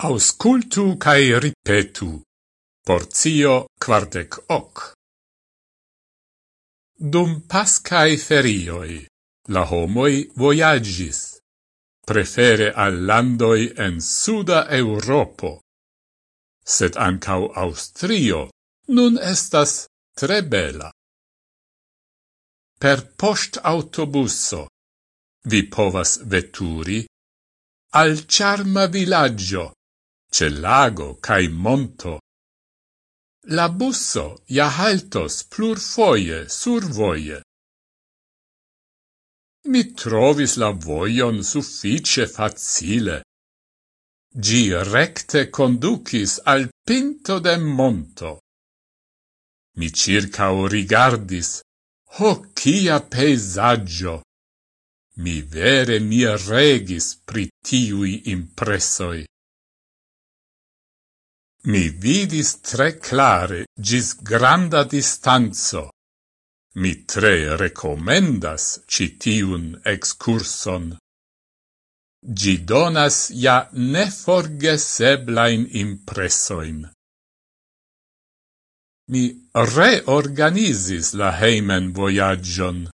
Auscultu cae ripetu. Porzio quardec hoc. Dum pascae ferioi, la homoi voyagis, prefere al landoi en suda Europo. Sed ancau Austrio nun estas tre bela. Per post autobusso vi povas veturi al charma villaggio ce lago cae monto. La busso ja haltos plur foie sur voie. Mi trovis la voion suffice facile. Gi recte conducis al pinto de monto. Mi circa o rigardis, ho cia peisaggio! Mi vere mi regis pri tiui impressoi. Mi vidis tre clare gis granda distanzo. Mi tre recomendas citiun excurson. Gi donas ja neforgeseblain impressoin. Mi reorganizis la heimen voyagion,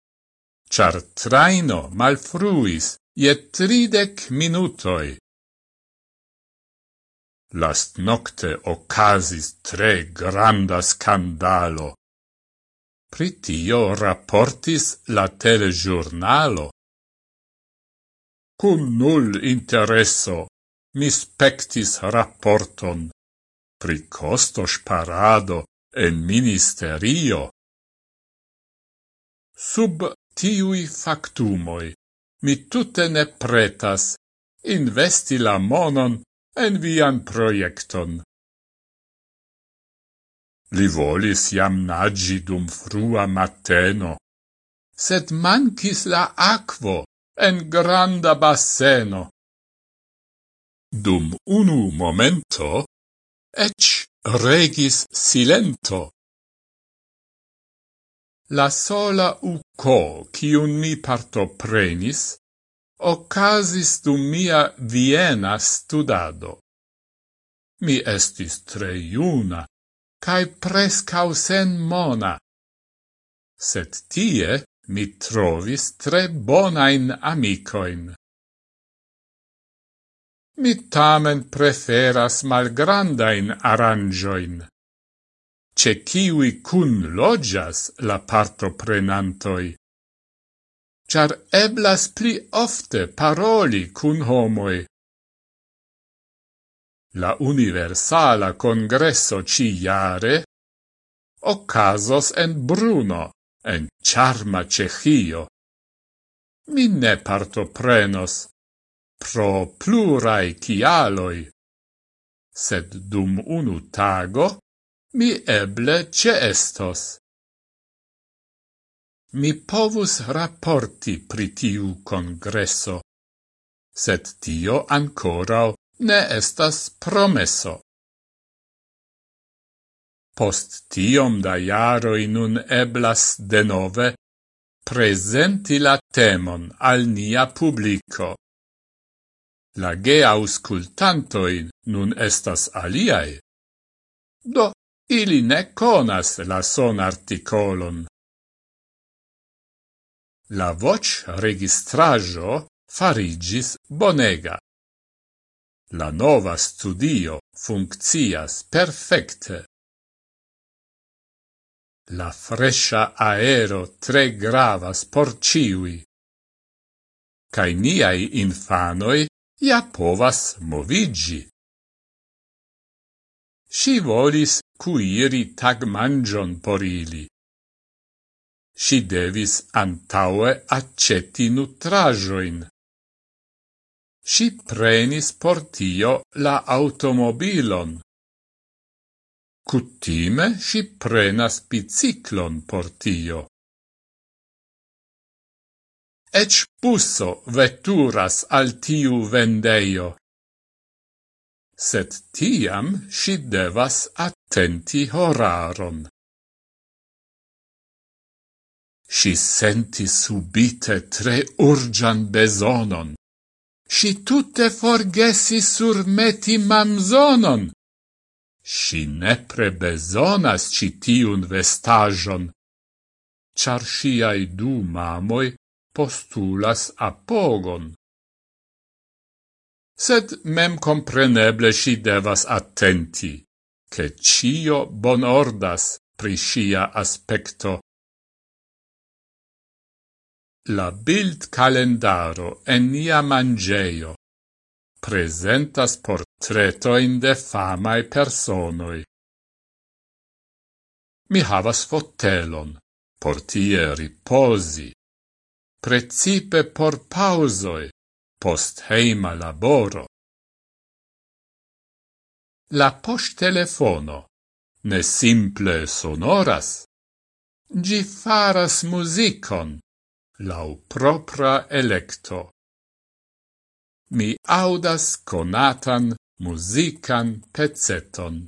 char traino malfruis je tridec minutoi Last nocte ocasis tre granda scandalo. Pritio rapportis la telegiurnalo. Cum nul intereso mi spectis rapporton pri costo sparado en ministerio. Sub tiui factumoi mi tutte ne pretas investi la monon en vian projekton. Li volis jam nagi dum frua mateno, sed mancis la aquo en granda basseno. Dum unu momento, ec regis silento. La sola uco cium mi partoprenis Okazis dum mia Viena studado. Mi estis tre iuna, cae prescau sen mona. Sed tie mi trovis tre bonain amicoin. Mi tamen preferas malgrandain arangioin. Ce kiwi cun logias la partoprenantoi char eblas pli ofte paroli cun homoi. La universala congresso ci iare ocasos en Bruno, en charma Cechio. Mi ne partoprenos, pro plurai cialoi, sed dum unu tago mi eble ce estos mi povus rapporti pri tiu congresso, sed tio ancorau ne estas promesso. Post tiom da jaroi nun eblas denove presenti la temon al nia publico. La ge auscultantoin nun estas aliae. Do, ili ne conas la son articolon la voc registrajo farigis bonega. La nova studio funccias perfecte. La fresha aero tre gravas por ciui. Cai niai infanoi ja povas movigi. Si volis cuiri tag mangion por ili. Si devis antaue accetti nutrajoin. Si prenis por tio la automobilon. Cutime si prenas biciclon por tio. Ec busso veturas al tiu vendeio. Sed tiam si devas attenti horaron. Si senti subite tre urgian besonon. Si tutte forgesis surmeti mamzonon. Si nepre besonas citiun vestajon, char siai du mamoi postulas apogon. Sed mem compreneble si devas attenti, che cio bonordas pri sia aspecto La bild calendaro en nia mangeio presentas portretoin de famae personoi. Mi havas fotelon, por tie riposi, precipe por pausoi, post heima laboro. La poŝtelefono ne simple sonoras, gi faras musicon, lau propra electo. Mi audas conatan musican pezzeton.